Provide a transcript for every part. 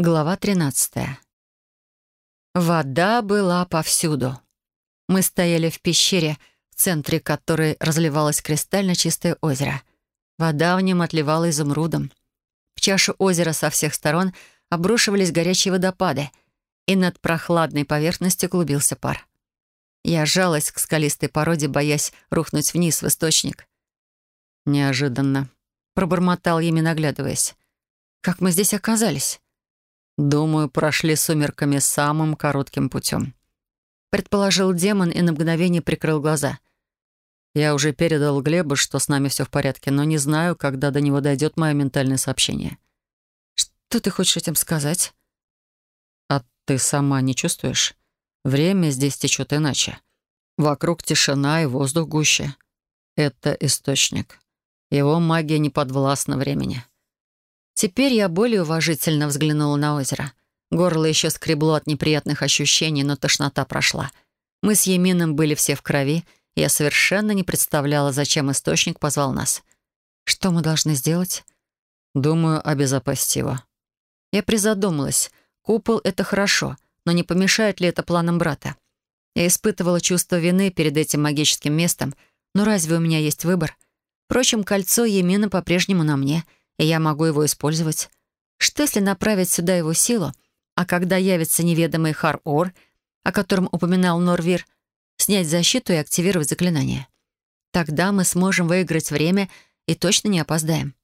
Глава 13. Вода была повсюду. Мы стояли в пещере, в центре которой разливалось кристально чистое озеро. Вода в нем отливала изумрудом. В чашу озера со всех сторон обрушивались горячие водопады, и над прохладной поверхностью клубился пар. Я жалась к скалистой породе, боясь рухнуть вниз в источник. «Неожиданно», — пробормотал ими, наглядываясь. «Как мы здесь оказались?» «Думаю, прошли сумерками самым коротким путем», — предположил демон и на мгновение прикрыл глаза. «Я уже передал Глебу, что с нами все в порядке, но не знаю, когда до него дойдет мое ментальное сообщение». «Что ты хочешь этим сказать?» «А ты сама не чувствуешь? Время здесь течет иначе. Вокруг тишина и воздух гуще. Это источник. Его магия не подвластна времени». Теперь я более уважительно взглянула на озеро. Горло еще скребло от неприятных ощущений, но тошнота прошла. Мы с Емином были все в крови, и я совершенно не представляла, зачем источник позвал нас. Что мы должны сделать? Думаю, обезопасить его. Я призадумалась. Купол — это хорошо, но не помешает ли это планам брата? Я испытывала чувство вины перед этим магическим местом, но разве у меня есть выбор? Впрочем, кольцо Емина по-прежнему на мне — и я могу его использовать. Что если направить сюда его силу, а когда явится неведомый Хар-Ор, о котором упоминал Норвир, снять защиту и активировать заклинание? Тогда мы сможем выиграть время и точно не опоздаем.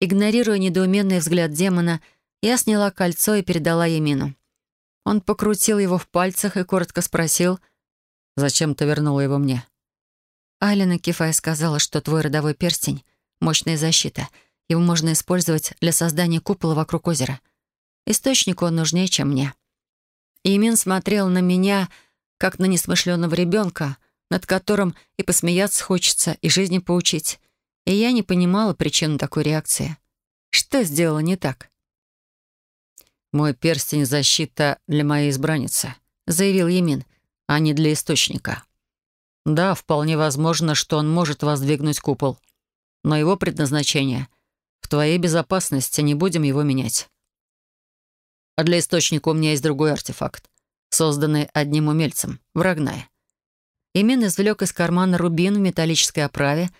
Игнорируя недоуменный взгляд демона, я сняла кольцо и передала Емину. Он покрутил его в пальцах и коротко спросил, «Зачем ты вернула его мне?» Алина Кифай сказала, что твой родовой перстень — мощная защита — его можно использовать для создания купола вокруг озера. Источнику он нужнее, чем мне. Имин смотрел на меня, как на несмышленного ребенка, над которым и посмеяться хочется, и жизни поучить. И я не понимала причину такой реакции. Что сделала не так? «Мой перстень — защита для моей избранницы», — заявил Емин, «а не для источника». «Да, вполне возможно, что он может воздвигнуть купол. Но его предназначение в твоей безопасности не будем его менять. А для источника у меня есть другой артефакт, созданный одним умельцем, в Рагнае. Имен извлек из кармана рубин в металлической оправе,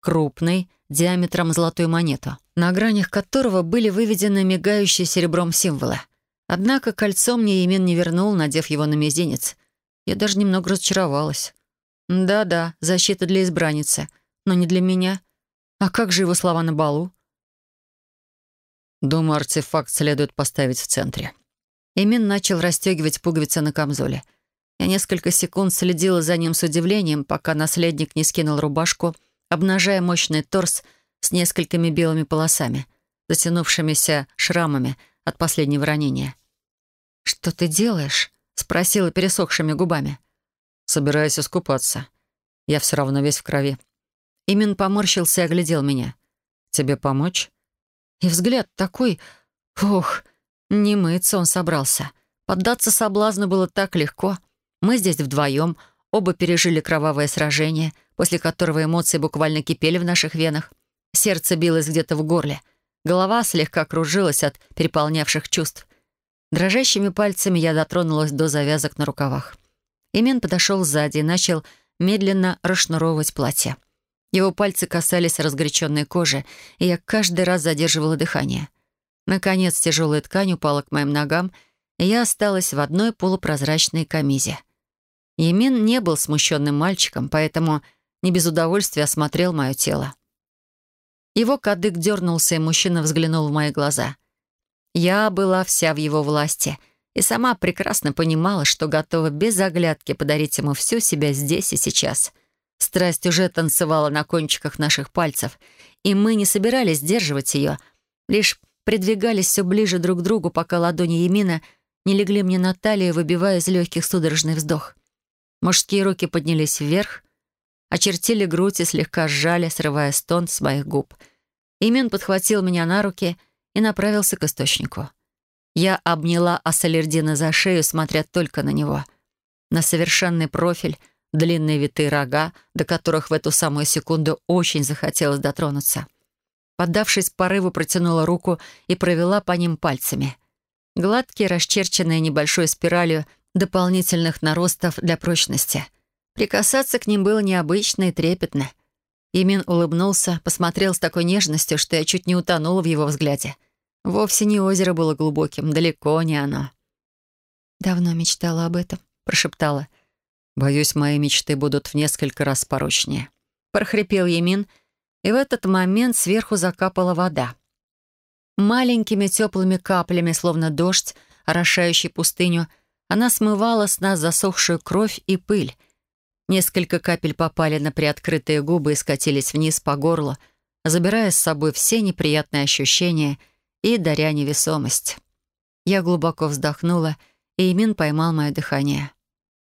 крупный, диаметром золотую монету, на гранях которого были выведены мигающие серебром символы. Однако кольцо мне Имен не вернул, надев его на мизинец. Я даже немного разочаровалась. Да-да, защита для избранницы, но не для меня. А как же его слова на балу? Думаю, артефакт следует поставить в центре. Эмин начал расстегивать пуговицы на камзоле. Я несколько секунд следила за ним с удивлением, пока наследник не скинул рубашку, обнажая мощный торс с несколькими белыми полосами, затянувшимися шрамами от последнего ранения. «Что ты делаешь?» — спросила пересохшими губами. «Собираюсь искупаться. Я все равно весь в крови». Имин поморщился и оглядел меня. «Тебе помочь?» И взгляд такой... Ох, не мыться он собрался. Поддаться соблазну было так легко. Мы здесь вдвоем, оба пережили кровавое сражение, после которого эмоции буквально кипели в наших венах. Сердце билось где-то в горле. Голова слегка кружилась от переполнявших чувств. Дрожащими пальцами я дотронулась до завязок на рукавах. Имен подошел сзади и начал медленно расшнуровывать платье. Его пальцы касались разгоряченной кожи, и я каждый раз задерживала дыхание. Наконец тяжелая ткань упала к моим ногам, и я осталась в одной полупрозрачной камизе. Емин не был смущенным мальчиком, поэтому не без удовольствия осмотрел мое тело. Его кадык дернулся, и мужчина взглянул в мои глаза. Я была вся в его власти и сама прекрасно понимала, что готова без оглядки подарить ему всю себя здесь и сейчас — Страсть уже танцевала на кончиках наших пальцев, и мы не собирались сдерживать ее, лишь придвигались все ближе друг к другу, пока ладони Емина не легли мне на талию, выбивая из легких судорожный вздох. Мужские руки поднялись вверх, очертили грудь и слегка сжали, срывая стон с моих губ. Имен подхватил меня на руки и направился к источнику. Я обняла Ассалердина за шею, смотря только на него. На совершенный профиль — длинные витые рога, до которых в эту самую секунду очень захотелось дотронуться. Поддавшись порыву, протянула руку и провела по ним пальцами. Гладкие, расчерченные небольшой спиралью дополнительных наростов для прочности. Прикасаться к ним было необычно и трепетно. Емин улыбнулся, посмотрел с такой нежностью, что я чуть не утонула в его взгляде. Вовсе не озеро было глубоким, далеко не оно. «Давно мечтала об этом», — прошептала. «Боюсь, мои мечты будут в несколько раз порочнее». Прохрипел Емин, и в этот момент сверху закапала вода. Маленькими теплыми каплями, словно дождь, орошающий пустыню, она смывала с нас засохшую кровь и пыль. Несколько капель попали на приоткрытые губы и скатились вниз по горлу, забирая с собой все неприятные ощущения и даря невесомость. Я глубоко вздохнула, и Имин поймал мое дыхание.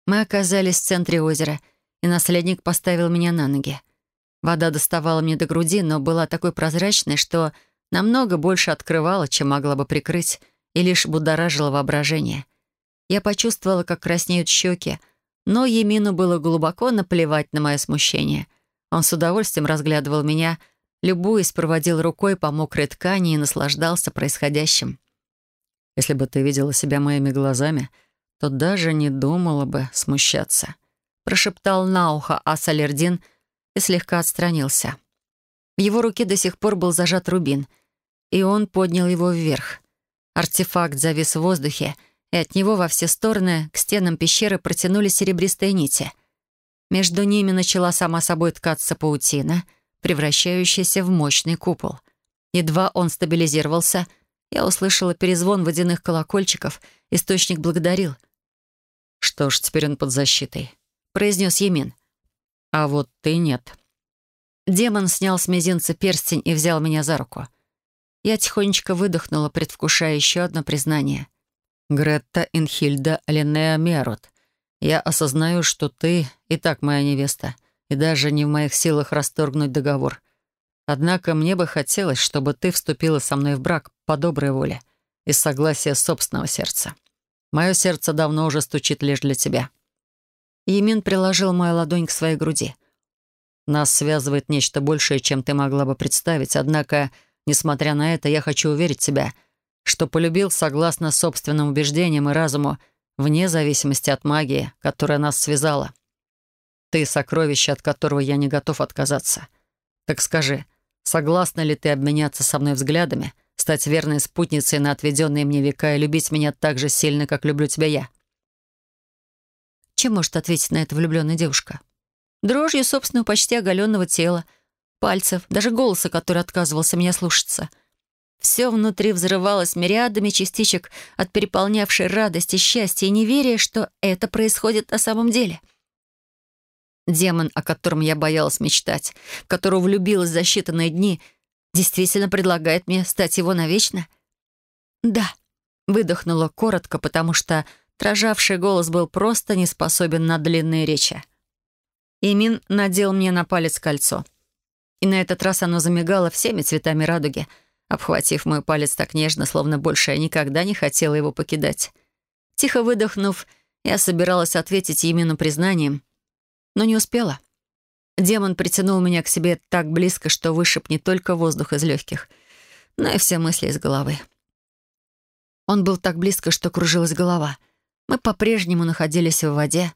Мы оказались в центре озера, и наследник поставил меня на ноги. Вода доставала мне до груди, но была такой прозрачной, что намного больше открывала, чем могла бы прикрыть, и лишь будоражила воображение. Я почувствовала, как краснеют щеки, но Емину было глубоко наплевать на мое смущение. Он с удовольствием разглядывал меня, любуясь, проводил рукой по мокрой ткани и наслаждался происходящим. «Если бы ты видела себя моими глазами, то даже не думала бы смущаться», прошептал на ухо Асалердин и слегка отстранился. В его руке до сих пор был зажат рубин, и он поднял его вверх. Артефакт завис в воздухе, и от него во все стороны к стенам пещеры протянулись серебристые нити. Между ними начала сама собой ткаться паутина, превращающаяся в мощный купол. Едва он стабилизировался, я услышала перезвон водяных колокольчиков, источник благодарил. «Что ж, теперь он под защитой», — произнес Емин. «А вот ты нет». Демон снял с мизинца перстень и взял меня за руку. Я тихонечко выдохнула, предвкушая еще одно признание. «Гретта Инхильда Ленеа Мерот, я осознаю, что ты и так моя невеста, и даже не в моих силах расторгнуть договор. Однако мне бы хотелось, чтобы ты вступила со мной в брак по доброй воле, из согласия собственного сердца. Мое сердце давно уже стучит лишь для тебя». Емин приложил мою ладонь к своей груди. «Нас связывает нечто большее, чем ты могла бы представить, однако, несмотря на это, я хочу уверить тебя — что полюбил согласно собственным убеждениям и разуму, вне зависимости от магии, которая нас связала. Ты — сокровище, от которого я не готов отказаться. Так скажи, согласна ли ты обменяться со мной взглядами, стать верной спутницей на отведенные мне века и любить меня так же сильно, как люблю тебя я?» Чем может ответить на это влюбленная девушка? Дрожью собственного почти оголенного тела, пальцев, даже голоса, который отказывался меня слушаться — все внутри взрывалось мириадами частичек от переполнявшей радости, счастья и неверия, что это происходит на самом деле. Демон, о котором я боялась мечтать, в которого влюбилась за считанные дни, действительно предлагает мне стать его навечно? «Да», — выдохнула коротко, потому что дрожавший голос был просто не способен на длинные речи. Имин надел мне на палец кольцо. И на этот раз оно замигало всеми цветами радуги — обхватив мой палец так нежно, словно больше я никогда не хотела его покидать. Тихо выдохнув, я собиралась ответить Емину признанием, но не успела. Демон притянул меня к себе так близко, что вышиб не только воздух из легких, но и все мысли из головы. Он был так близко, что кружилась голова. Мы по-прежнему находились в воде.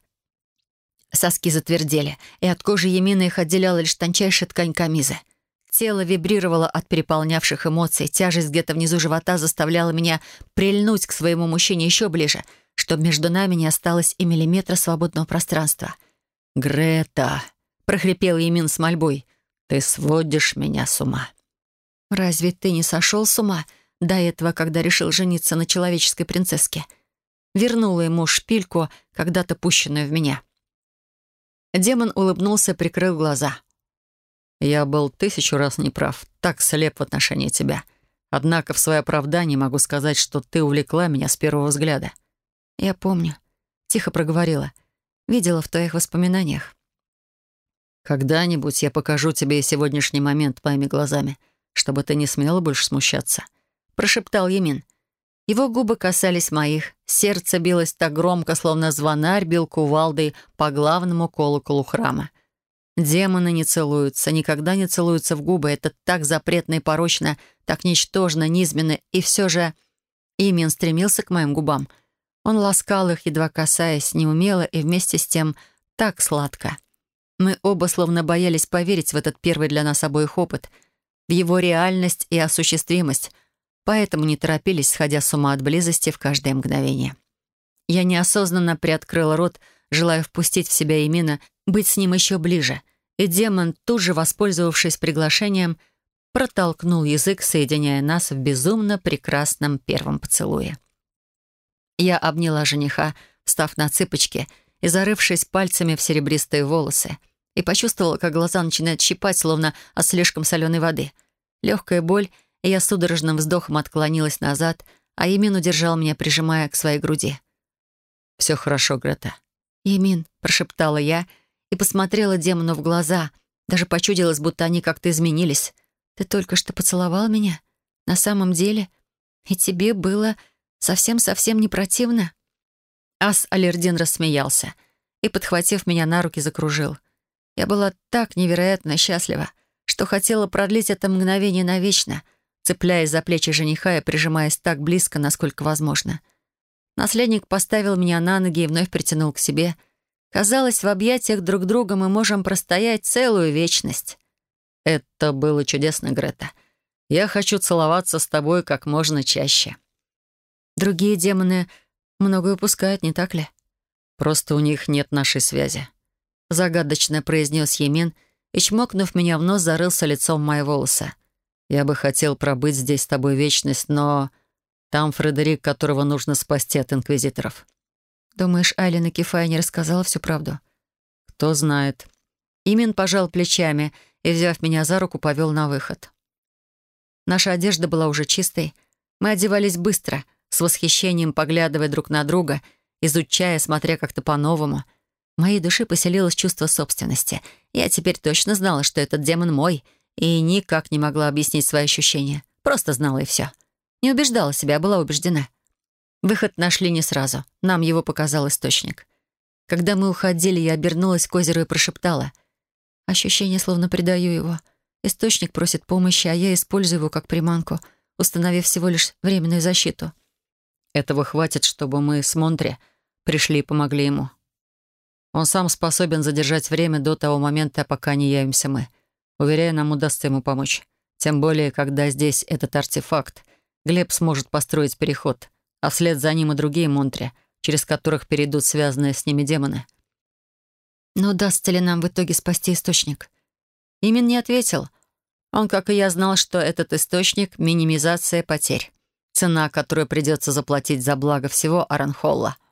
Соски затвердели, и от кожи Емина их отделяла лишь тончайшая ткань камизы — Тело вибрировало от переполнявших эмоций. Тяжесть где-то внизу живота заставляла меня прильнуть к своему мужчине еще ближе, чтобы между нами не осталось и миллиметра свободного пространства. «Грета!» — прохрипел Емин с мольбой. «Ты сводишь меня с ума». «Разве ты не сошел с ума до этого, когда решил жениться на человеческой принцесске?» Вернула ему шпильку, когда-то пущенную в меня. Демон улыбнулся и прикрыл глаза. Я был тысячу раз неправ, так слеп в отношении тебя. Однако в свое оправдание могу сказать, что ты увлекла меня с первого взгляда. Я помню. Тихо проговорила. Видела в твоих воспоминаниях. Когда-нибудь я покажу тебе и сегодняшний момент моими глазами, чтобы ты не смела больше смущаться. Прошептал Емин. Его губы касались моих, сердце билось так громко, словно звонарь бил кувалдой по главному колоколу храма. Демоны не целуются, никогда не целуются в губы. Это так запретно и порочно, так ничтожно, низменно. И все же Имин стремился к моим губам. Он ласкал их, едва касаясь, неумело и вместе с тем так сладко. Мы оба словно боялись поверить в этот первый для нас обоих опыт, в его реальность и осуществимость, поэтому не торопились, сходя с ума от близости в каждое мгновение. Я неосознанно приоткрыла рот, желая впустить в себя Имина, быть с ним еще ближе, и демон, тут же воспользовавшись приглашением, протолкнул язык, соединяя нас в безумно прекрасном первом поцелуе. Я обняла жениха, встав на цыпочки и зарывшись пальцами в серебристые волосы, и почувствовала, как глаза начинают щипать, словно от слишком соленой воды. Легкая боль, и я судорожным вздохом отклонилась назад, а Емин удержал меня, прижимая к своей груди. «Все хорошо, Грета». «Емин», — прошептала я и посмотрела демону в глаза, даже почудилось, будто они как-то изменились. «Ты только что поцеловал меня? На самом деле? И тебе было совсем-совсем не противно?» Ас Алердин рассмеялся и, подхватив меня на руки, закружил — я была так невероятно счастлива, что хотела продлить это мгновение навечно, цепляясь за плечи жениха и прижимаясь так близко, насколько возможно. Наследник поставил меня на ноги и вновь притянул к себе. Казалось, в объятиях друг друга мы можем простоять целую вечность. Это было чудесно, Грета. Я хочу целоваться с тобой как можно чаще. Другие демоны многое упускают, не так ли? Просто у них нет нашей связи загадочно произнес Емин и, чмокнув меня в нос, зарылся лицом в мои волосы. «Я бы хотел пробыть здесь с тобой вечность, но там Фредерик, которого нужно спасти от инквизиторов». «Думаешь, Айлина Кефая не рассказала всю правду?» «Кто знает». Имин пожал плечами и, взяв меня за руку, повел на выход. Наша одежда была уже чистой. Мы одевались быстро, с восхищением поглядывая друг на друга, изучая, смотря как-то по-новому — моей душе поселилось чувство собственности. Я теперь точно знала, что этот демон мой, и никак не могла объяснить свои ощущения. Просто знала и все. Не убеждала себя, а была убеждена. Выход нашли не сразу. Нам его показал источник. Когда мы уходили, я обернулась к озеру и прошептала. Ощущение, словно предаю его. Источник просит помощи, а я использую его как приманку, установив всего лишь временную защиту. Этого хватит, чтобы мы с Монтре пришли и помогли ему. Он сам способен задержать время до того момента, пока не явимся мы. Уверяю, нам удастся ему помочь. Тем более, когда здесь этот артефакт, Глеб сможет построить переход, а вслед за ним и другие монтри, через которых перейдут связанные с ними демоны. Но удастся ли нам в итоге спасти источник? Имин не ответил. Он, как и я, знал, что этот источник — минимизация потерь. Цена, которую придется заплатить за благо всего Аранхолла —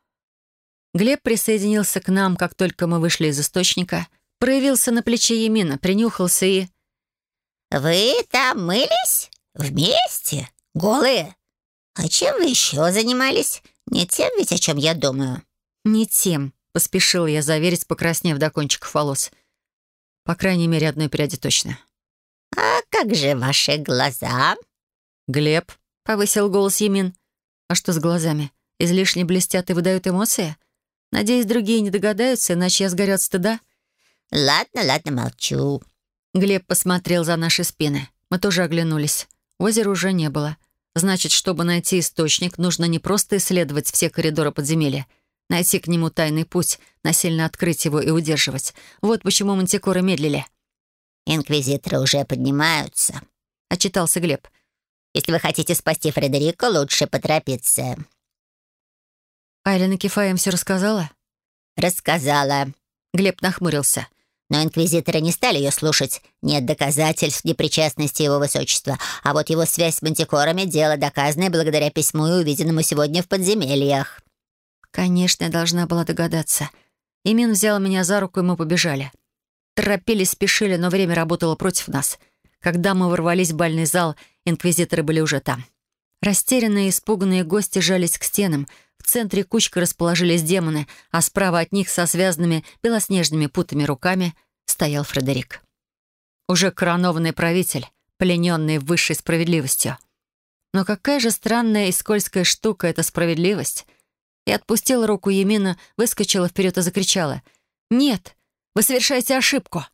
Глеб присоединился к нам, как только мы вышли из источника, проявился на плече Емина, принюхался и... «Вы там мылись? Вместе? Голые? А чем вы еще занимались? Не тем ведь, о чем я думаю?» «Не тем», — поспешил я заверить, покраснев до кончиков волос. По крайней мере, одной пряди точно. «А как же ваши глаза?» «Глеб», — повысил голос Емин. «А что с глазами? Излишне блестят и выдают эмоции?» Надеюсь, другие не догадаются, иначе я сгорю от стыда». «Ладно, ладно, молчу». Глеб посмотрел за наши спины. Мы тоже оглянулись. Озера уже не было. Значит, чтобы найти источник, нужно не просто исследовать все коридоры подземелья, найти к нему тайный путь, насильно открыть его и удерживать. Вот почему мантикоры медлили. «Инквизиторы уже поднимаются», — отчитался Глеб. «Если вы хотите спасти Фредерика, лучше поторопиться». Айлина Кефа им все рассказала? Рассказала. Глеб нахмурился. Но инквизиторы не стали ее слушать. Нет доказательств непричастности его высочества. А вот его связь с мантикорами — дело доказанное благодаря письму и увиденному сегодня в подземельях. Конечно, я должна была догадаться. Имин взял меня за руку, и мы побежали. Торопились, спешили, но время работало против нас. Когда мы ворвались в бальный зал, инквизиторы были уже там. Растерянные и испуганные гости жались к стенам — в центре кучка расположились демоны, а справа от них со связанными белоснежными путами руками стоял Фредерик. Уже коронованный правитель, плененный высшей справедливостью. Но какая же странная и скользкая штука эта справедливость. И отпустила руку Емина, выскочила вперед и закричала. «Нет, вы совершаете ошибку!»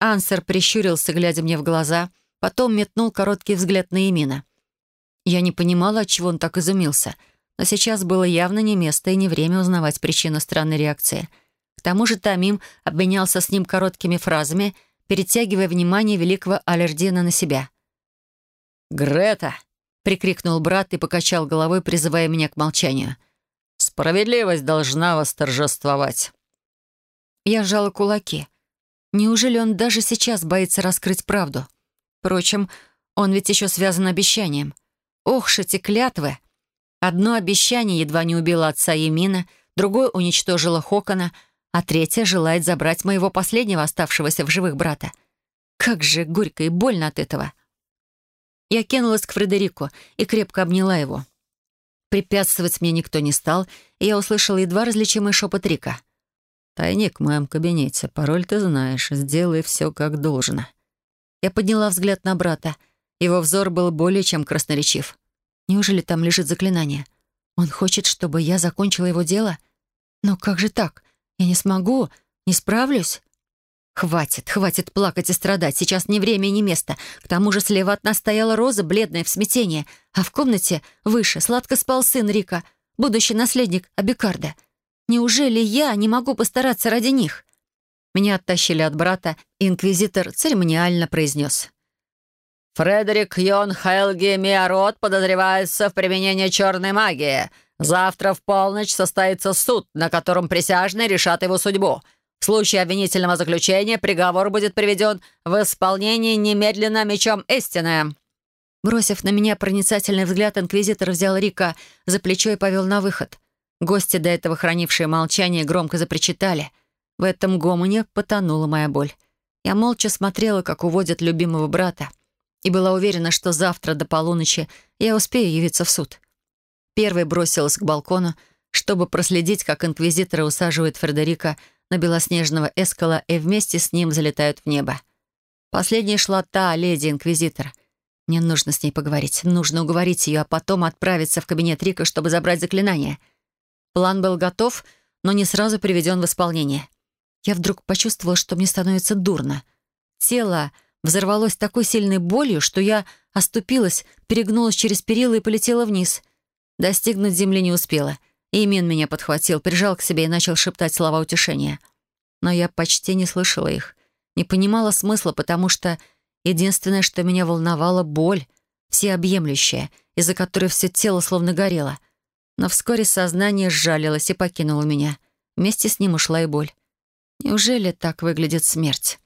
Ансер прищурился, глядя мне в глаза, потом метнул короткий взгляд на Емина. Я не понимала, от чего он так изумился, но сейчас было явно не место и не время узнавать причину странной реакции. К тому же Тамим обменялся с ним короткими фразами, перетягивая внимание великого Алердина на себя. «Грета!» — прикрикнул брат и покачал головой, призывая меня к молчанию. «Справедливость должна восторжествовать». Я сжала кулаки. Неужели он даже сейчас боится раскрыть правду? Впрочем, он ведь еще связан обещанием. Ох, эти клятвы! Одно обещание едва не убило отца Емина, другое уничтожило Хокона, а третье желает забрать моего последнего оставшегося в живых брата. Как же горько и больно от этого. Я кинулась к Фредерику и крепко обняла его. Препятствовать мне никто не стал, и я услышала едва различимый шепот Рика. «Тайник в моем кабинете. Пароль ты знаешь. Сделай все как должно». Я подняла взгляд на брата. Его взор был более чем красноречив. Неужели там лежит заклинание? Он хочет, чтобы я закончила его дело? Но как же так? Я не смогу, не справлюсь. Хватит, хватит плакать и страдать. Сейчас ни время и ни место. К тому же слева от нас стояла Роза, бледная в смятении, а в комнате выше сладко спал сын Рика, будущий наследник Абикарда. Неужели я не могу постараться ради них? Меня оттащили от брата, и инквизитор церемониально произнес. «Фредерик Йон Хелги Миарот подозревается в применении черной магии. Завтра в полночь состоится суд, на котором присяжные решат его судьбу». В случае обвинительного заключения приговор будет приведен в исполнение немедленно мечом истины». Бросив на меня проницательный взгляд, инквизитор взял Рика за плечо и повел на выход. Гости, до этого хранившие молчание, громко запричитали. В этом гомоне потонула моя боль. Я молча смотрела, как уводят любимого брата, и была уверена, что завтра до полуночи я успею явиться в суд. Первой бросилась к балкону, чтобы проследить, как инквизиторы усаживают Фредерика на белоснежного эскала и вместе с ним залетают в небо. Последней шла та леди-инквизитор. Мне нужно с ней поговорить. Нужно уговорить ее, а потом отправиться в кабинет Рика, чтобы забрать заклинание. План был готов, но не сразу приведен в исполнение. Я вдруг почувствовала, что мне становится дурно. Тело взорвалось такой сильной болью, что я оступилась, перегнулась через перила и полетела вниз. Достигнуть земли не успела — Имен меня подхватил, прижал к себе и начал шептать слова утешения. Но я почти не слышала их. Не понимала смысла, потому что единственное, что меня волновало — боль, всеобъемлющая, из-за которой все тело словно горело. Но вскоре сознание сжалилось и покинуло меня. Вместе с ним ушла и боль. Неужели так выглядит смерть?